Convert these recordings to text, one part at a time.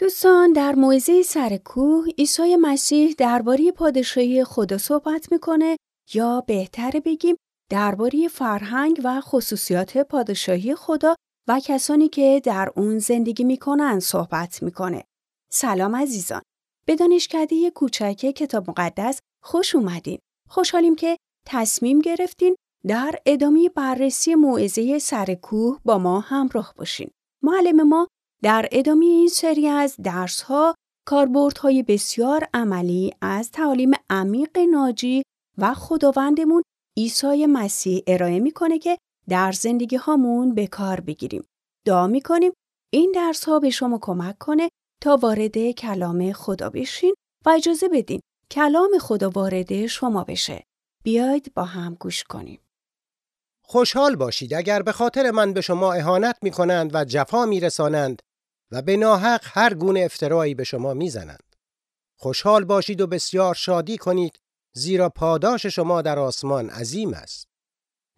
دوستان در موعظه سر کوه عیسی مسیح درباره پادشاهی خدا صحبت می‌کنه یا بهتر بگیم درباره فرهنگ و خصوصیات پادشاهی خدا و کسانی که در اون زندگی می‌کنن صحبت می‌کنه. سلام عزیزان. به دانشکده کوچک کتاب مقدس خوش اومدین. خوشحالیم که تصمیم گرفتین در ادامه بررسی موعظه سر کوه با ما همراه باشین. معلم ما در ادامه این سری از درسها کاربردهای بسیار عملی از تعالیم عمیق ناجی و خداوندمون عیسی مسیح ارائه می‌کنه که در زندگی هامون به کار بگیریم. دعا می‌کنیم این درس ها به شما کمک کنه تا وارد کلام خدا بشین و اجازه بدین کلام خدا وارد شما بشه. بیاید با هم گوش کنیم. خوشحال باشید اگر به خاطر من به شما اهانت می کنند و جفا می رسانند و به ناحق هر گونه افترایی به شما می زنند. خوشحال باشید و بسیار شادی کنید زیرا پاداش شما در آسمان عظیم است.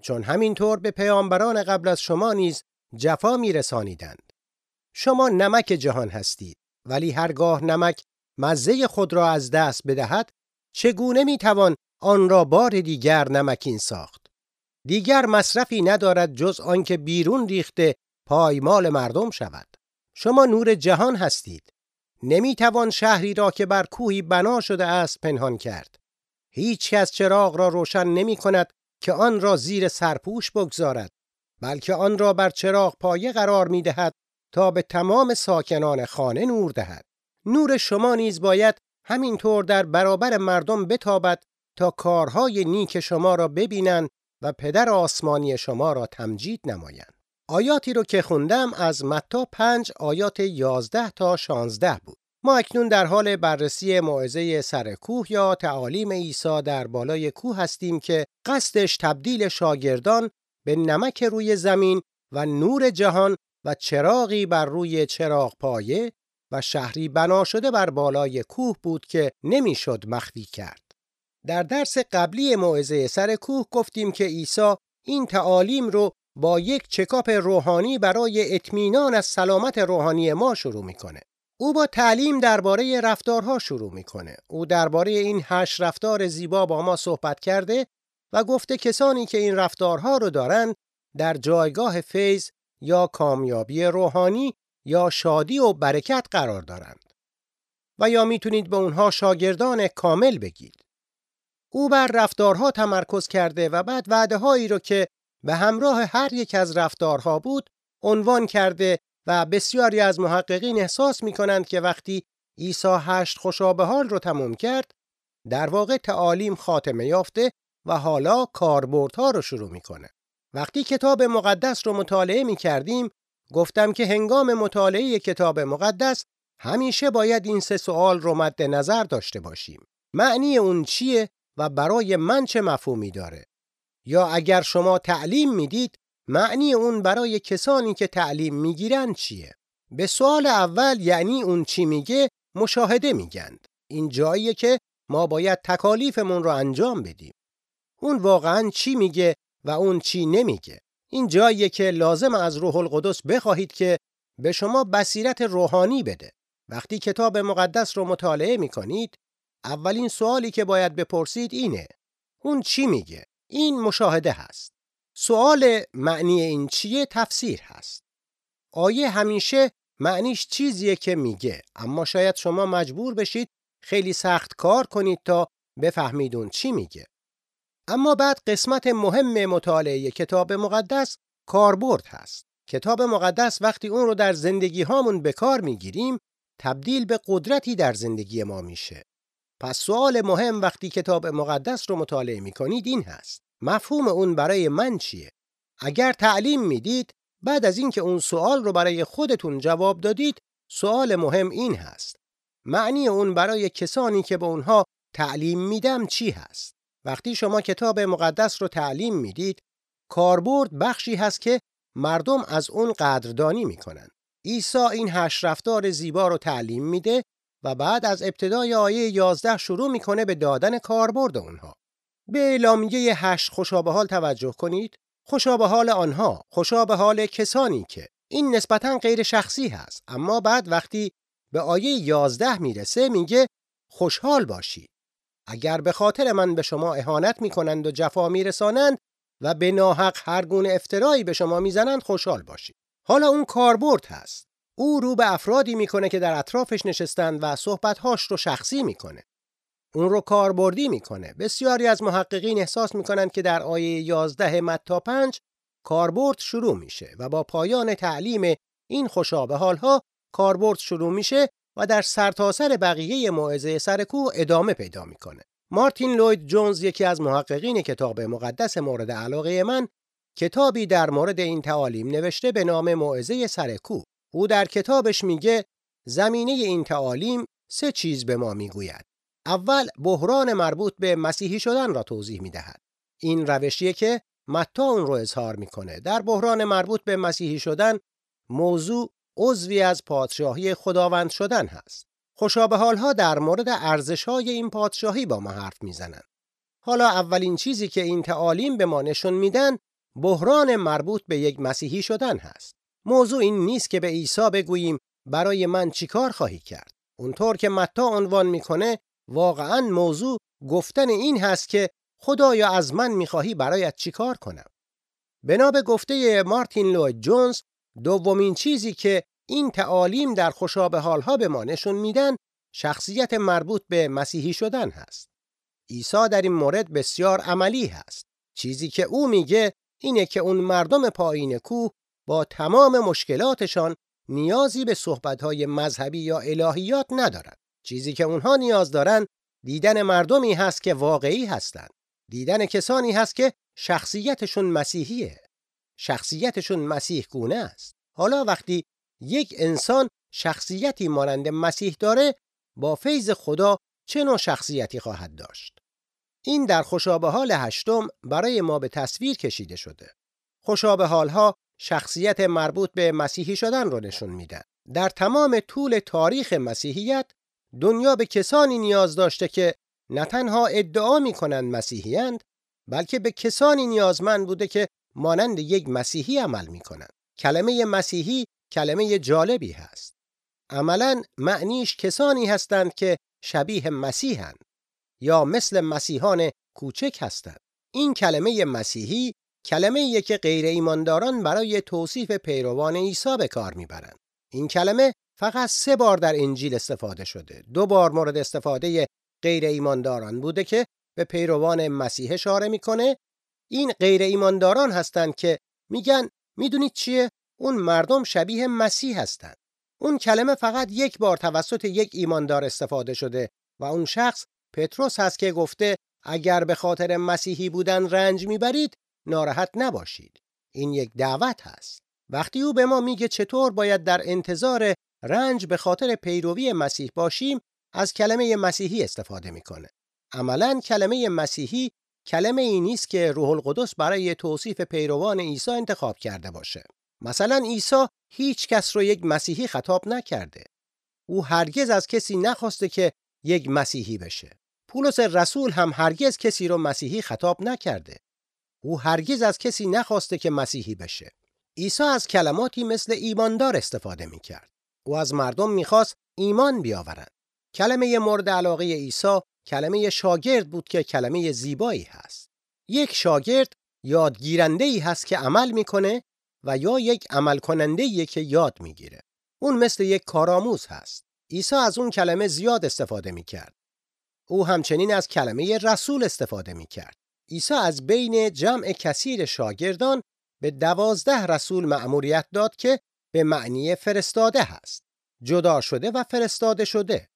چون همینطور به پیامبران قبل از شما نیز جفا می رسانیدند. شما نمک جهان هستید ولی هرگاه نمک مزه خود را از دست بدهد چگونه می توان آن را بار دیگر نمکین ساخت دیگر مصرفی ندارد جز آنکه بیرون ریخته پایمال مردم شود شما نور جهان هستید. نمی توان شهری را که بر کوهی بنا شده است پنهان کرد. هیچ کس چراغ را روشن نمی کند که آن را زیر سرپوش بگذارد بلکه آن را بر چراغ پایه قرار می دهد تا به تمام ساکنان خانه نور دهد. نور شما نیز باید همینطور در برابر مردم بتابد تا کارهای نیک شما را ببینند و پدر آسمانی شما را تمجید نمایند. آیاتی رو که خوندم از متا 5 آیات 11 تا 16 بود. ما اکنون در حال بررسی موعظه سر کوه یا تعالیم عیسی در بالای کوه هستیم که قصدش تبدیل شاگردان به نمک روی زمین و نور جهان و چراغی بر روی چراغ پایه و شهری بنا شده بر بالای کوه بود که نمی‌شد مخفی کرد. در درس قبلی موعظه سر کوه گفتیم که عیسی این تعالیم رو با یک چکاپ روحانی برای اطمینان از سلامت روحانی ما شروع می‌کنه. او با تعلیم درباره رفتارها شروع می‌کنه. او درباره این هشت رفتار زیبا با ما صحبت کرده و گفته کسانی که این رفتارها رو دارند در جایگاه فیض یا کامیابی روحانی یا شادی و برکت قرار دارند. و یا می‌تونید به اونها شاگردان کامل بگید. او بر رفتارها تمرکز کرده و بعد وعده هایی رو که به همراه هر یک از رفتارها بود عنوان کرده و بسیاری از محققین احساس می کنند که وقتی عیسی هشت خوشابه حال رو تموم کرد در واقع تعالیم خاتمه یافته و حالا کاربردها رو شروع می‌کنه. وقتی کتاب مقدس رو مطالعه می کردیم گفتم که هنگام مطالعه کتاب مقدس همیشه باید این سه سوال رو مد نظر داشته باشیم. معنی اون چیه و برای من چه مفهومی داره؟ یا اگر شما تعلیم می‌دید معنی اون برای کسانی که تعلیم می‌گیرن چیه؟ به سوال اول یعنی اون چی میگه مشاهده میگند. این جاییه که ما باید تکالیفمون رو انجام بدیم. اون واقعا چی میگه و اون چی نمیگه. این جاییه که لازم از روح القدس بخواهید که به شما بصیرت روحانی بده. وقتی کتاب مقدس رو مطالعه می‌کنید اولین سوالی که باید بپرسید اینه اون چی میگه؟ این مشاهده هست. سوال معنی این چیه تفسیر هست. آیه همیشه معنیش چیزیه که میگه اما شاید شما مجبور بشید خیلی سخت کار کنید تا بفهمید اون چی میگه. اما بعد قسمت مهم مطالعه کتاب مقدس کاربرد هست. کتاب مقدس وقتی اون رو در زندگی هامون به کار می‌گیریم تبدیل به قدرتی در زندگی ما میشه. پس سوال مهم وقتی کتاب مقدس رو مطالعه می‌کنید این هست. مفهوم اون برای من چیه؟ اگر تعلیم می‌دید بعد از اینکه اون سوال رو برای خودتون جواب دادید سوال مهم این هست. معنی اون برای کسانی که به اونها تعلیم میدم چی هست؟ وقتی شما کتاب مقدس رو تعلیم می‌دید کاربرد بخشی هست که مردم از اون قدردانی می‌کنن. عیسی این هشت رفتار زیبا رو تعلیم میده و بعد از ابتدای آیه 11 شروع می‌کنه به دادن کاربرد اونها. به اعلامیه هشت خوشابه حال توجه کنید. خوشابه حال آنها، خوشابه حال کسانی که این نسبتا غیر شخصی هست اما بعد وقتی به آیه 11 می‌رسه میگه خوشحال باشید اگر به خاطر من به شما اهانت می‌کنند و جفا میرسانند و به ناحق هر گونه افترایی به شما می‌زنند خوشحال باشید حالا اون کاربرد هست او رو به افرادی می‌کنه که در اطرافش نشستند و صحبتهاش رو شخصی می‌کنه اون رو کاربردی می‌کنه بسیاری از محققین احساس می‌کنند که در آیه 11 متا 5 کاربرد شروع میشه و با پایان تعلیم این خوشابه حالها کاربرد شروع میشه و در سرتاسر سر بقیه موعظه سرکو ادامه پیدا می‌کنه. مارتین لوید جونز یکی از محققین کتاب مقدس مورد علاقه من کتابی در مورد این تعالیم نوشته به نام موعظه سرکو. او در کتابش میگه زمینه این تعالیم سه چیز به ما می‌گوید. اول بحران مربوط به مسیحی شدن را توضیح می‌دهد. این روشیه که متا اون رو اظهار می‌کنه. در بحران مربوط به مسیحی شدن موضوع عضوی از پادشاهی خداوند شدن هست. خوشابه حالها در مورد ارزش های این پادشاهی با ما حرف می‌زنند. حالا اولین چیزی که این تعالیم به ما نشون میدن بحران مربوط به یک مسیحی شدن هست. موضوع این نیست که به عیسی بگوییم برای من چیکار خواهی کرد. اونطور که متا عنوان می‌کنه واقعا موضوع گفتن این هست که خدایا از من می‌خواهی برایت چیکار کنم. بنا به گفته مارتین لوید جونز دومین چیزی که این تعالیم در خوشابه حالها به ما نشون میدن شخصیت مربوط به مسیحی شدن هست. عیسی در این مورد بسیار عملی هست. چیزی که او میگه اینه که اون مردم پایین کوه با تمام مشکلاتشان نیازی به صحبتهای مذهبی یا الهیات ندارند. چیزی که اونها نیاز دارن دیدن مردمی هست که واقعی هستند. دیدن کسانی هست که شخصیتشون مسیحیه. شخصیتشون مسیح گونه است. حالا وقتی یک انسان شخصیتی مانند مسیح داره با فیض خدا چه نوع شخصیتی خواهد داشت؟ این در خوشابه حال هشتم برای ما به تصویر کشیده شده. خوشابه حالها شخصیت مربوط به مسیحی شدن رو نشون میدن. در تمام طول تاریخ مسیحیت دنیا به کسانی نیاز داشته که نه تنها ادعا می‌کنند مسیحیند بلکه به کسانی نیازمند بوده که مانند یک مسیحی عمل می‌کنند. کلمه مسیحی کلمه جالبی هست. عملا معنیش کسانی هستند که شبیه مسیحند یا مثل مسیحان کوچک هستند. این کلمه مسیحی کلمه که غیر ایمانداران برای توصیف پیروان عیسی به کار می‌برند. این کلمه فقط سه بار در انجیل استفاده شده. دو بار مورد استفاده غیر ایمانداران بوده که به پیروان مسیح اشاره می‌کنه. این غیر ایمانداران هستند که میگن می‌دونید چیه؟ اون مردم شبیه مسیح هستند. اون کلمه فقط یک بار توسط یک ایماندار استفاده شده و اون شخص پتروس هست که گفته اگر به خاطر مسیحی بودن رنج می‌برید ناراحت نباشید. این یک دعوت هست. وقتی او به ما میگه چطور باید در انتظار رنج به خاطر پیروی مسیح باشیم از کلمه مسیحی استفاده می‌کنه. عملا کلمه مسیحی کلمه ای نیست که روح القدس برای توصیف پیروان عیسی انتخاب کرده باشه. مثلا عیسی هیچ کس رو یک مسیحی خطاب نکرده. او هرگز از کسی نخواسته که یک مسیحی بشه. پولس رسول هم هرگز کسی رو مسیحی خطاب نکرده. او هرگز از کسی نخواسته که مسیحی بشه. عیسی از کلماتی مثل ایماندار استفاده می‌کرد. او از مردم می‌خواست ایمان بیاورند. کلمه مورد علاقه عیسی کلمه شاگرد بود که کلمه زیبایی هست. یک شاگرد یادگیرنده ای هست که عمل می‌کنه و یا یک عمل کننده که یاد می‌گیره. اون مثل یک کارآموز هست. عیسی از اون کلمه زیاد استفاده می‌کرد. او همچنین از کلمه رسول استفاده می‌کرد. عیسی از بین جمع کثیر شاگردان به دوازده رسول مأموریت داد که به معنی فرستاده هست. جدا شده و فرستاده شده.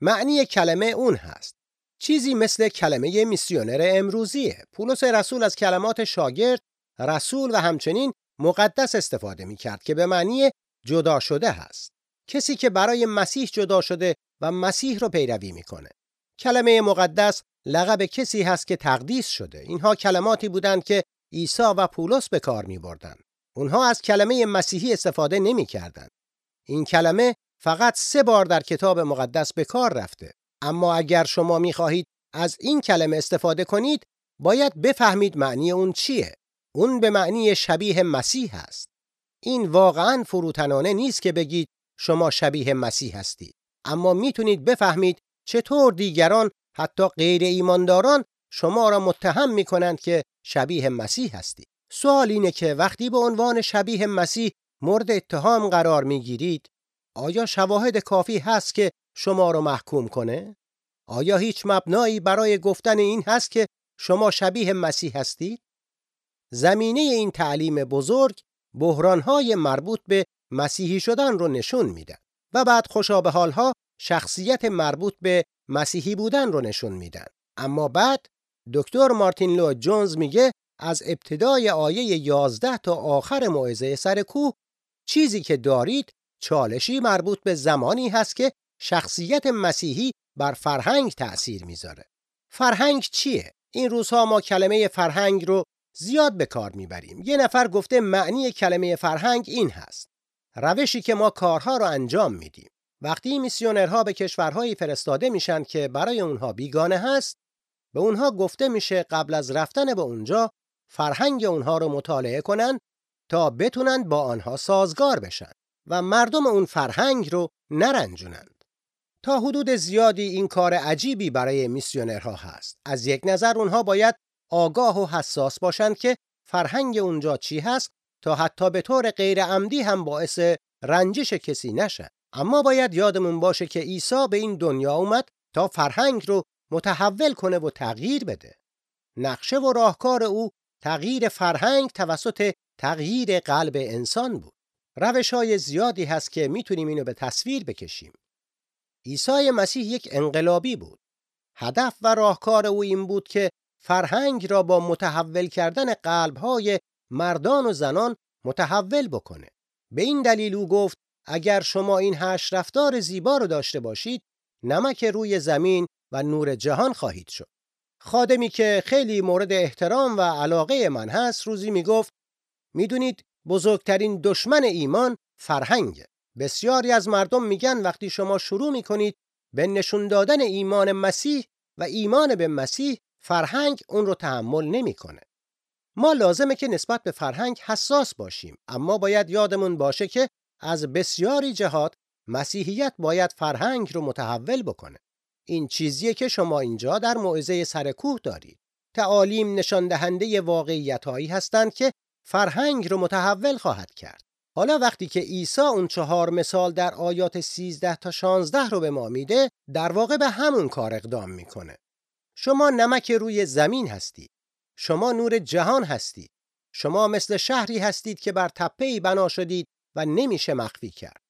معنی کلمه اون هست. چیزی مثل کلمه میسیونر امروزیه. پولس رسول از کلمات شاگرد، رسول و همچنین مقدس استفاده می کرد که به معنی جدا شده هست. کسی که برای مسیح جدا شده و مسیح رو پیروی می‌کنه. کلمه مقدس لقب کسی هست که تقدیس شده. اینها کلماتی بودند که عیسی و پولس به کار می بردن. اونها از کلمه مسیحی استفاده نمی کردن. این کلمه فقط سه بار در کتاب مقدس به کار رفته. اما اگر شما می خواهید از این کلمه استفاده کنید باید بفهمید معنی اون چیه. اون به معنی شبیه مسیح است. این واقعا فروتنانه نیست که بگید شما شبیه مسیح هستید اما می‌تونید بفهمید چطور دیگران حتی غیر ایمانداران شما را متهم می‌کنند که شبیه مسیح هستید سوال اینه که وقتی به عنوان شبیه مسیح مورد اتهام قرار می‌گیرید آیا شواهد کافی هست که شما را محکوم کنه؟ آیا هیچ مبنایی برای گفتن این هست که شما شبیه مسیح هستید؟ زمینه این تعلیم بزرگ بحرانهای مربوط به مسیحی شدن رو نشون میده و بعد خوشا به حالها شخصیت مربوط به مسیحی بودن رو نشون میدن اما بعد دکتر مارتین لو جونز میگه از ابتدای آیه 11 تا آخر موعظه سر کوه چیزی که دارید چالشی مربوط به زمانی هست که شخصیت مسیحی بر فرهنگ تأثیر می‌ذاره. فرهنگ چیه؟ این روزها ما کلمه فرهنگ رو زیاد به کار می‌بریم. یه نفر گفته معنی کلمه فرهنگ این هست. روشی که ما کارها رو انجام میدیم. وقتی میسیونرها به کشورهایی فرستاده میشن که برای اونها بیگانه هست، به اونها گفته میشه قبل از رفتن به اونجا فرهنگ اونها رو مطالعه کنن تا بتونن با آنها سازگار بشن و مردم اون فرهنگ رو نرنجونند. تا حدود زیادی این کار عجیبی برای میسیونرها هست. از یک نظر اونها باید آگاه و حساس باشند که فرهنگ اونجا چی هست تا حتی به طور غیر عمدی هم باعث رنجش کسی نشه. اما باید یادمون باشه که عیسی به این دنیا اومد تا فرهنگ رو متحول کنه و تغییر بده. نقشه و راهکار او تغییر فرهنگ توسط تغییر قلب انسان بود. روش های زیادی هست که می‌تونیم اینو به تصویر بکشیم. عیسی مسیح یک انقلابی بود. هدف و راهکار او این بود که فرهنگ را با متحول کردن قلبهای مردان و زنان متحول بکنه. به این دلیل او گفت اگر شما این هشت رفتار زیبا رو داشته باشید نمک روی زمین و نور جهان خواهید شد. خادمی که خیلی مورد احترام و علاقه من هست روزی می‌گفت می‌دونید بزرگترین دشمن ایمان فرهنگه. بسیاری از مردم میگن وقتی شما شروع می‌کنید به نشون دادن ایمان مسیح و ایمان به مسیح فرهنگ اون رو تحمل نمی‌کنه. ما لازمه که نسبت به فرهنگ حساس باشیم اما باید یادمون باشه که از بسیاری جهات مسیحیت باید فرهنگ رو متحول بکنه. این چیزیه که شما اینجا در موعظه سرکوه دارید. تعالیم نشان دهنده واقعیتهایی هستند که فرهنگ رو متحول خواهد کرد. حالا وقتی که عیسی اون چهار مثال در آیات 13 تا 16 رو به ما میده، در واقع به همون کار اقدام می‌کنه. شما نمک روی زمین هستید. شما نور جهان هستید. شما مثل شهری هستید که بر تپه‌ای بنا شدید و نمیشه مخفی کرد.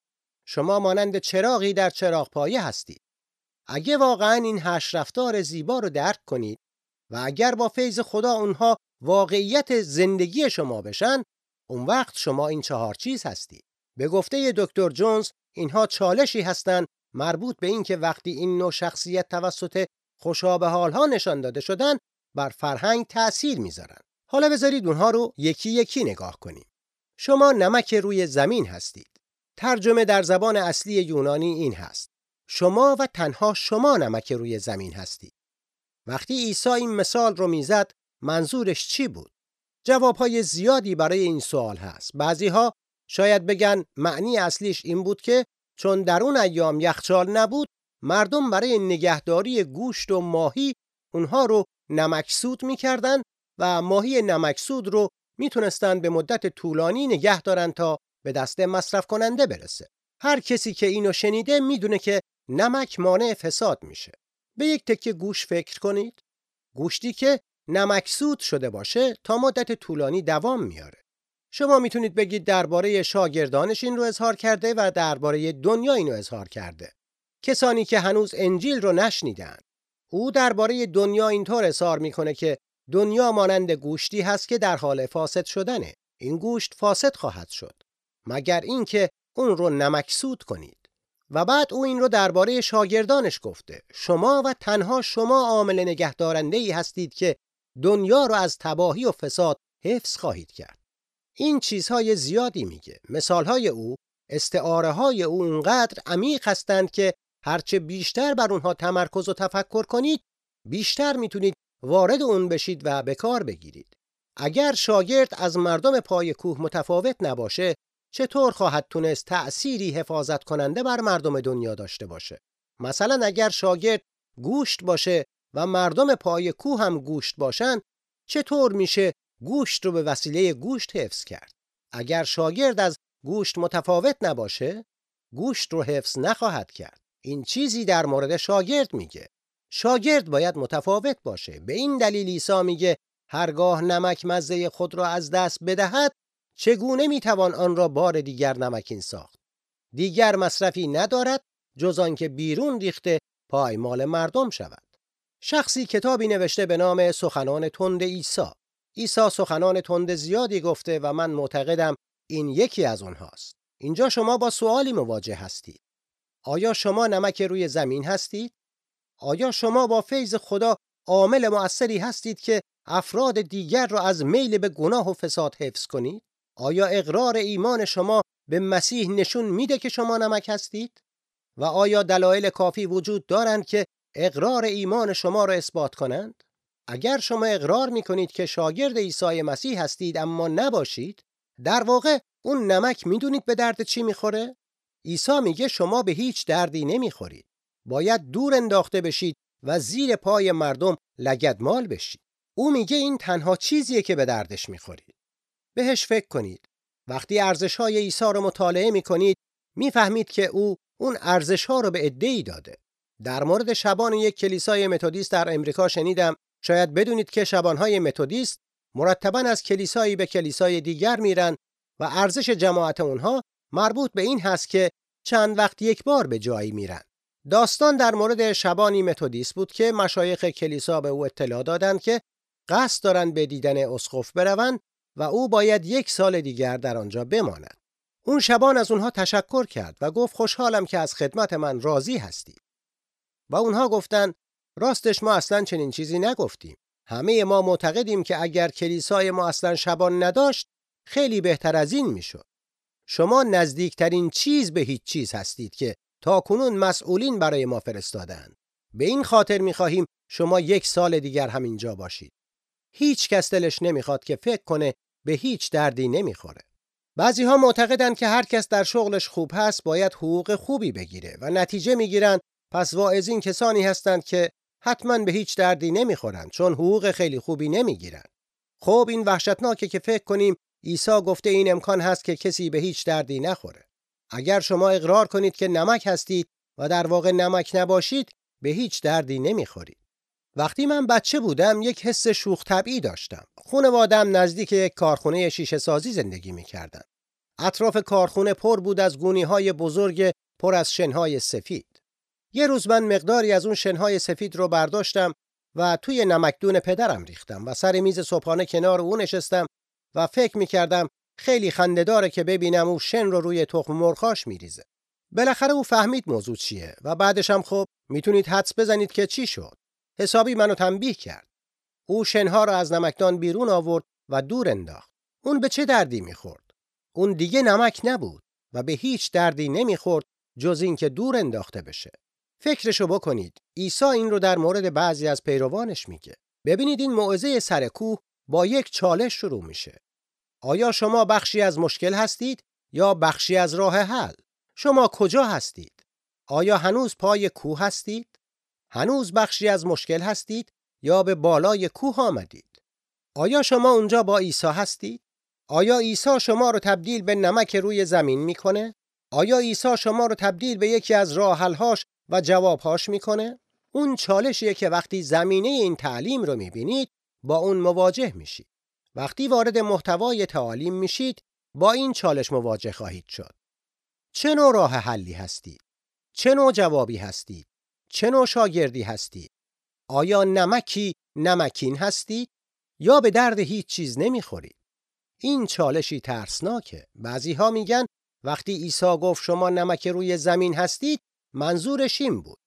شما مانند چراغی در چراغ پایه هستید. اگه واقعا این هشت رفتار زیبا رو درک کنید و اگر با فیض خدا اونها واقعیت زندگی شما بشن اون وقت شما این چهار چیز هستید به گفته دکتر جونز اینها چالشی هستند مربوط به اینکه وقتی این نوع شخصیت توسط خوشابه حالها نشان داده شدن بر فرهنگ تأثیر می‌ذارن حالا بذارید اونها رو یکی یکی نگاه کنیم شما نمک روی زمین هستید. ترجمه در زبان اصلی یونانی این هست. شما و تنها شما نمک روی زمین هستید. وقتی عیسی این مثال رو می‌زد منظورش چی بود؟ جوابهای زیادی برای این سوال هست. بعضی ها شاید بگن معنی اصلیش این بود که چون در اون ایام یخچال نبود مردم برای نگهداری گوشت و ماهی اونها رو نمکسود می‌کردن و ماهی نمکسود رو می‌تونستن به مدت طولانی نگه دارن تا به دست مصرف کننده برسه. هر کسی که اینو شنیده می‌دونه که نمک مانع فساد میشه. به یک تکه گوش فکر کنید. گوشتی که نمکسود شده باشه تا مدت طولانی دوام میاره. شما می‌تونید بگید درباره شاگردانش این رو اظهار کرده و درباره دنیا اینو اظهار کرده. کسانی که هنوز انجیل رو نشنیدن. او درباره دنیا اینطور اظهار می‌کنه که دنیا مانند گوشتی هست که در حال فاسد شدنه. این گوشت فاسد خواهد شد. مگر اینکه اون رو نمکسود کنید. و بعد او این رو درباره شاگردانش گفته. شما و تنها شما عامل نگهدارنده ای هستید که دنیا رو از تباهی و فساد حفظ خواهید کرد. این چیزهای زیادی میگه. مثالهای او، استعاره های او اونقدر عمیق هستند که هرچه بیشتر بر اونها تمرکز و تفکر کنید، بیشتر می‌تونید وارد اون بشید و به کار بگیرید. اگر شاگرد از مردم پای کوه متفاوت نباشه، چطور خواهد تونست تأثیری حفاظت کننده بر مردم دنیا داشته باشه؟ مثلا اگر شاگرد گوشت باشه و مردم پای کوه هم گوشت باشن چطور میشه گوشت رو به وسیله گوشت حفظ کرد؟ اگر شاگرد از گوشت متفاوت نباشه گوشت رو حفظ نخواهد کرد. این چیزی در مورد شاگرد میگه. شاگرد باید متفاوت باشه. به این دلیل عیسی میگه هرگاه نمک مزه خود را از دست بدهد چگونه می‌توان آن را بار دیگر نمکین ساخت؟ دیگر مصرفی ندارد جز آنکه بیرون ریخته پایمال مردم شود. شخصی کتابی نوشته به نام سخنان تند عیسی. عیسی سخنان تند زیادی گفته و من معتقدم این یکی از اونهاست اینجا شما با سوالی مواجه هستید. آیا شما نمک روی زمین هستید؟ آیا شما با فیض خدا عامل مؤثری هستید که افراد دیگر را از میل به گناه و فساد حفظ کنید؟ آیا اقرار ایمان شما به مسیح نشون میده که شما نمک هستید؟ و آیا دلایل کافی وجود دارند که اقرار ایمان شما را اثبات کنند؟ اگر شما اقرار می کنید که شاگرد عیسی مسیح هستید اما نباشید در واقع اون نمک می‌دونید به درد چی می‌خوره؟ عیسی میگه شما به هیچ دردی نمی‌خورید. باید دور انداخته بشید و زیر پای مردم لگدمال بشید. او میگه این تنها چیزیه که به دردش می‌خورید بهش فکر کنید. وقتی ارزش های عیسی رو مطالعه می‌کنید می‌فهمید که او اون ارزش ها رو به عده‌ای داده. در مورد شبان یک کلیسای متودیست در امریکا شنیدم شاید بدونید که شبانهای متودیست مرتبا از کلیسایی به کلیسای دیگر میرن و ارزش جماعت اونها مربوط به این هست که چند وقت یک بار به جایی میرن. داستان در مورد شبانی متودیست بود که مشایخ کلیسا به او اطلاع دادند که قصد دارند به دیدن اسقف بروند و او باید یک سال دیگر در آنجا بماند. اون شبان از اونها تشکر کرد و گفت خوشحالم که از خدمت من راضی هستید. و اونها گفتند راستش ما اصلا چنین چیزی نگفتیم. همه ما معتقدیم که اگر کلیسای ما اصلا شبان نداشت خیلی بهتر از این می‌شد. شما نزدیکترین چیز به هیچ چیز هستید که تا کنون مسئولین برای ما فرستادند. به این خاطر می‌خواهیم شما یک سال دیگر همینجا باشید. هیچ کس دلش نمی‌خواد که فکر کنه به هیچ دردی نمی‌خوره. بعضی ها معتقدند که هر کس در شغلش خوب هست باید حقوق خوبی بگیره و نتیجه می‌گیرند پس واعظین کسانی هستند که حتما به هیچ دردی نمی‌خورند چون حقوق خیلی خوبی نمی‌گیرند. خب این وحشتناکه که فکر کنیم عیسی گفته این امکان هست که کسی به هیچ دردی نخوره. اگر شما اقرار کنید که نمک هستید و در واقع نمک نباشید به هیچ دردی نمی‌خورید. وقتی من بچه بودم یک حس شوخ طبعی داشتم. خانوادم نزدیک یک کارخونه شیشه سازی زندگی می‌کردن. اطراف کارخونه پر بود از گونی های بزرگ پر از شنهای سفید. یه روز من مقداری از اون شنهای سفید رو برداشتم و توی نمکدون پدرم ریختم و سر میز صبحانه کنار او نشستم و فکر می‌کردم خیلی خندهداره که ببینم او شن رو روی تخم مرخاش میریزه. بالاخره او فهمید موضوع چیه و بعدش هم خب می‌تونید حدس بزنید که چی شد. حسابی منو تنبیه کرد. او شنها رو از نمکدان بیرون آورد و دور انداخت. اون به چه دردی می‌خورد؟ اون دیگه نمک نبود و به هیچ دردی نمی‌خورد جز اینکه دور انداخته بشه. فکرشو بکنید. عیسی این رو در مورد بعضی از پیروانش میگه. ببینید این موعظه سر کوه با یک چالش شروع میشه. آیا شما بخشی از مشکل هستید یا بخشی از راه حل؟ شما کجا هستید؟ آیا هنوز پای کوه هستید؟ هنوز بخشی از مشکل هستید یا به بالای کوه آمدید؟ آیا شما اونجا با عیسی هستید؟ آیا عیسی شما رو تبدیل به نمک روی زمین می‌کنه؟ آیا عیسی شما رو تبدیل به یکی از راه حلهاش و جوابهاش می‌کنه؟ اون چالشیه که وقتی زمینه این تعلیم رو می‌بینید با اون مواجه میشید. وقتی وارد محتوای تعالیم میشید با این چالش مواجه خواهید شد. چه نوع راه حلی هستید؟ چه نوع جوابی هستید؟ چه نوع شاگردی هستید؟ آیا نمکی نمکین هستید یا به درد هیچ چیز نمی‌خورید؟ این چالشی ترسناکه. بعضی ها میگن وقتی عیسی گفت شما نمک روی زمین هستید منظورش این بود.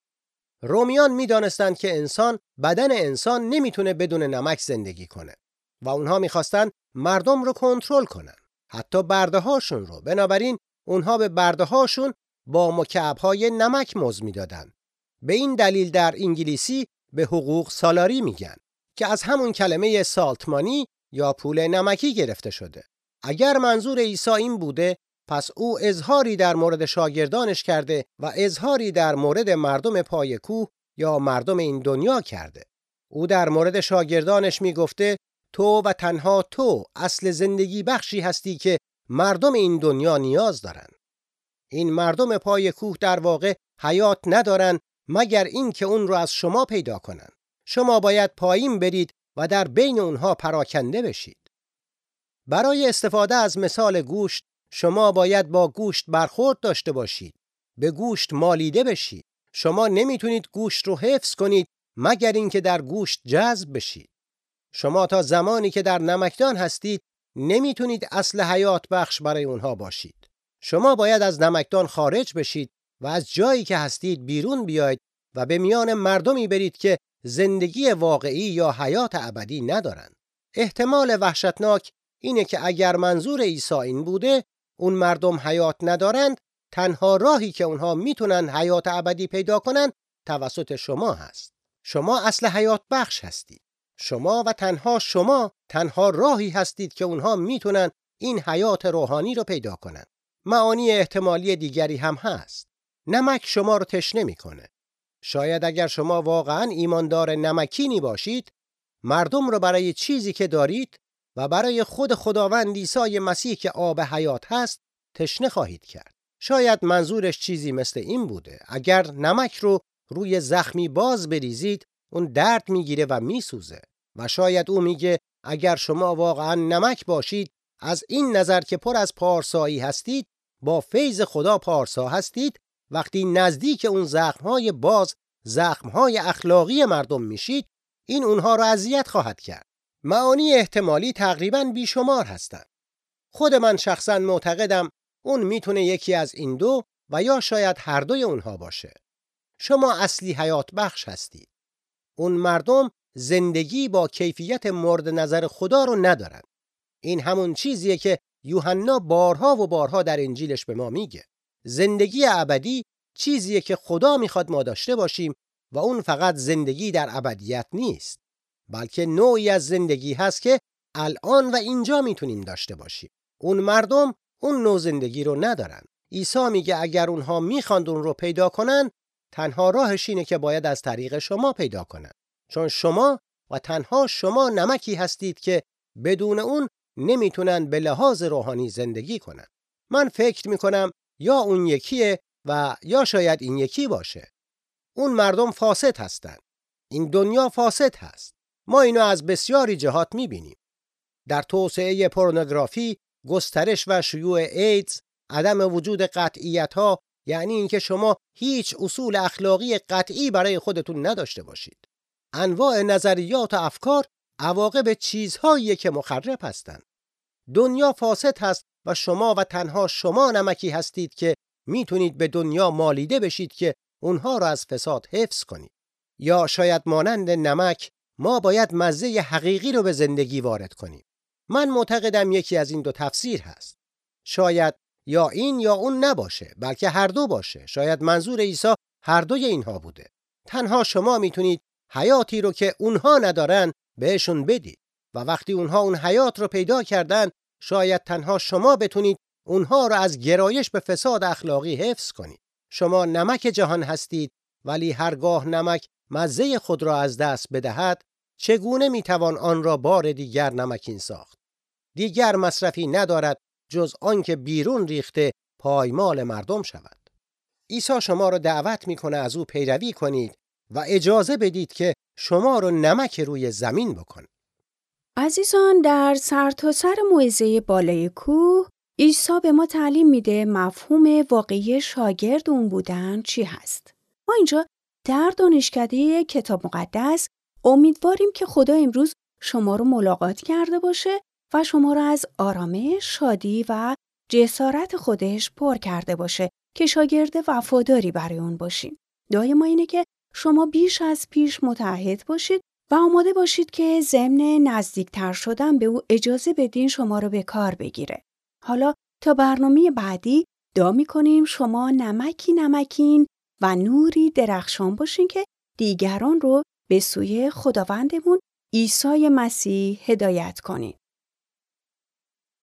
رومیان می‌دانستند که انسان بدن انسان نمی‌تونه بدون نمک زندگی کنه و اونها می‌خواستند مردم رو کنترل کنن. حتی برده هاشون رو. بنابراین اونها به برده هاشون با مکعب های نمک مز می‌دادن. به این دلیل در انگلیسی به حقوق سالاری میگن که از همون کلمه سالتمانی یا پول نمکی گرفته شده. اگر منظور عیسی این بوده پس او اظهاری در مورد شاگردانش کرده و اظهاری در مورد مردم پای کوه یا مردم این دنیا کرده. او در مورد شاگردانش می گفته تو و تنها تو اصل زندگی بخشی هستی که مردم این دنیا نیاز دارند. این مردم پای کوه در واقع حیات ندارن مگر این که اون رو از شما پیدا کنن. شما باید پایین برید و در بین اونها پراکنده بشید. برای استفاده از مثال گوشت شما باید با گوشت برخورد داشته باشید. به گوشت مالیده بشید. شما نمی‌تونید گوشت رو حفظ کنید مگر اینکه در گوشت جذب بشید. شما تا زمانی که در نمکدان هستید نمی‌تونید اصل حیات بخش برای اونها باشید. شما باید از نمکدان خارج بشید و از جایی که هستید بیرون بیاید و به میان مردمی برید که زندگی واقعی یا حیات ابدی ندارند. احتمال وحشتناک اینه که اگر منظور عیسی این بوده اون مردم حیات ندارند تنها راهی که اونها می‌تونن حیات ابدی پیدا کنند توسط شما هست. شما اصل حیات بخش هستید. شما و تنها شما تنها راهی هستید که اونها می‌تونن این حیات روحانی رو پیدا کنند. معانی احتمالی دیگری هم هست. نمک شما رو تشنه می‌کنه. شاید اگر شما واقعا ایماندار نمکینی باشید، مردم رو برای چیزی که دارید و برای خود خداوند عیسی مسیح که آب حیات هست، تشنه خواهید کرد. شاید منظورش چیزی مثل این بوده. اگر نمک رو روی زخمی باز بریزید، اون درد می‌گیره و میسوزه. و شاید او میگه اگر شما واقعا نمک باشید، از این نظر که پر از پارسایی هستید، با فیض خدا پارسا هستید وقتی نزدیک اون زخمهای باز زخمهای اخلاقی مردم میشید این اونها را اذیت خواهد کرد. معانی احتمالی تقریبا بیشمار هستند. خود من شخصا معتقدم اون می‌تونه یکی از این دو و یا شاید هر دوی اونها باشه. شما اصلی حیات بخش هستید. اون مردم زندگی با کیفیت مورد نظر خدا رو ندارن. این همون چیزیه که یوحنا بارها و بارها در انجیلش به ما میگه. زندگی ابدی چیزیه که خدا می‌خواد ما داشته باشیم و اون فقط زندگی در ابدیت نیست بلکه نوعی از زندگی هست که الان و اینجا می‌تونیم داشته باشیم. اون مردم اون نوع زندگی رو ندارن. عیسی میگه اگر اونها می‌خواند اون رو پیدا کنن تنها راهش اینه که باید از طریق شما پیدا کنن چون شما و تنها شما نمکی هستید که بدون اون نمی‌تونن به لحاظ روحانی زندگی کنن. من فکر می‌کنم یا اون یکیه و یا شاید این یکی باشه. اون مردم فاسد هستند. این دنیا فاسد هست. ما اینو از بسیاری جهات می‌بینیم. در توسعه پورنوگرافی، گسترش و شیوع ایدز، عدم وجود قطعیت ها یعنی اینکه شما هیچ اصول اخلاقی قطعی برای خودتون نداشته باشید. انواع نظریات و افکار عواقب چیزهایی که مخرب هستند. دنیا فاسد هست و شما و تنها شما نمکی هستید که می‌تونید به دنیا مالیده بشید که اونها را از فساد حفظ کنید. یا شاید مانند نمک ما باید مزه حقیقی رو به زندگی وارد کنیم. من معتقدم یکی از این دو تفسیر هست. شاید یا این یا اون نباشه بلکه هر دو باشه. شاید منظور عیسی هر دوی اینها بوده. تنها شما می‌تونید حیاتی رو که اونها ندارن بهشون بدید و وقتی اونها اون حیات رو پیدا کردن شاید تنها شما بتونید اونها را از گرایش به فساد اخلاقی حفظ کنید. شما نمک جهان هستید ولی هرگاه نمک مزه خود را از دست بدهد چگونه می‌توان آن را بار دیگر نمکین ساخت؟ دیگر مصرفی ندارد جز آنکه بیرون ریخته پایمال مردم شود. عیسی شما را دعوت می‌کنه از او پیروی کنید و اجازه بدید که شما رو نمک روی زمین بکنه. عزیزان در سرتاسر سر موعظه بالای کوه عیسی به ما تعلیم میده مفهوم واقعی شاگرد اون بودن چی هست. ما اینجا در دانشکده کتاب مقدس امیدواریم که خدا امروز شما رو ملاقات کرده باشه و شما رو از آرامش، شادی و جسارت خودش پر کرده باشه که شاگرد وفاداری برای اون باشین. دای ما اینه که شما بیش از پیش متحد باشید و آماده باشید که ضمن نزدیکتر شدن به او اجازه بدین شما رو به کار بگیره. حالا تا برنامه بعدی دا کنیم شما نمکی نمکین و نوری درخشان باشین که دیگران رو به سوی خداوندمون عیسی مسیح هدایت کنید.